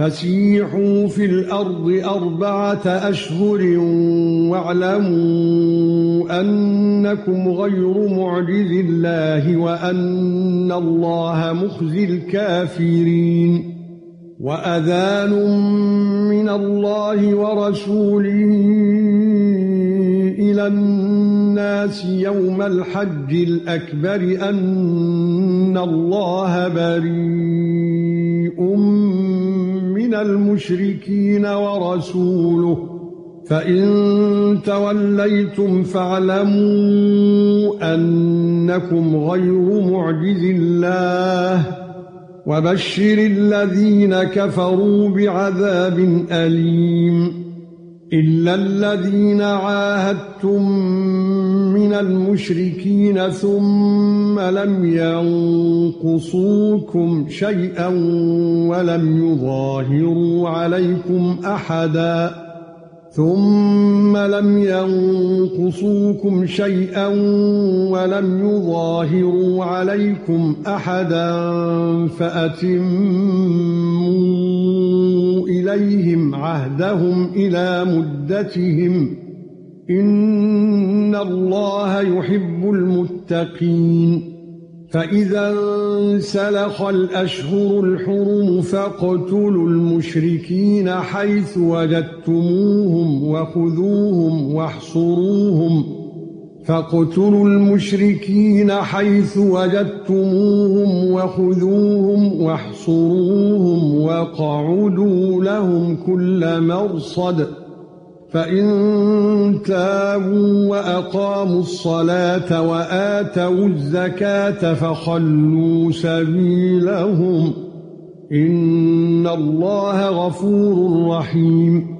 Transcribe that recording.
فسيحوا في الأرض أربعة أشهر واعلموا أنكم غير معجز الله وأن الله مخزي الكافرين وأذان من الله ورسوله إلى الناس يوم الحج الأكبر أن الله بريء المشركين ورسوله فإن توليتم فاعلموا أنكم غير معجز الله وبشر الذين كفروا بعذاب أليم. إلا الذين عاهدتم من المشركين ثم لم ينقصوكم شيئا ولم يظاهروا عليكم احدا ثم لم ينقصوكم شيئا ولم يظاهروا عليكم احدا فاتموا إليهم عهدهم إلى مدتهم. إن الله يحب المتقين. فإذا انسلخ الأشهر الحرم فاقتلوا المشركين حيث وجدتموهم وخذوهم واحصروهم. فاقتلوا المشركين حيث وجدتموهم وخذوهم واحصروهم. واقعدوا لهم كل مرصد فَإِن تَابُوا وَأَقَامُوا الصَّلَاةَ وَآتَوُا الزَّكَاةَ فَخَلُّوا سَبِيلَهُمْ. إِنَّ اللَّهَ غَفُورٌ رَّحِيمٌ.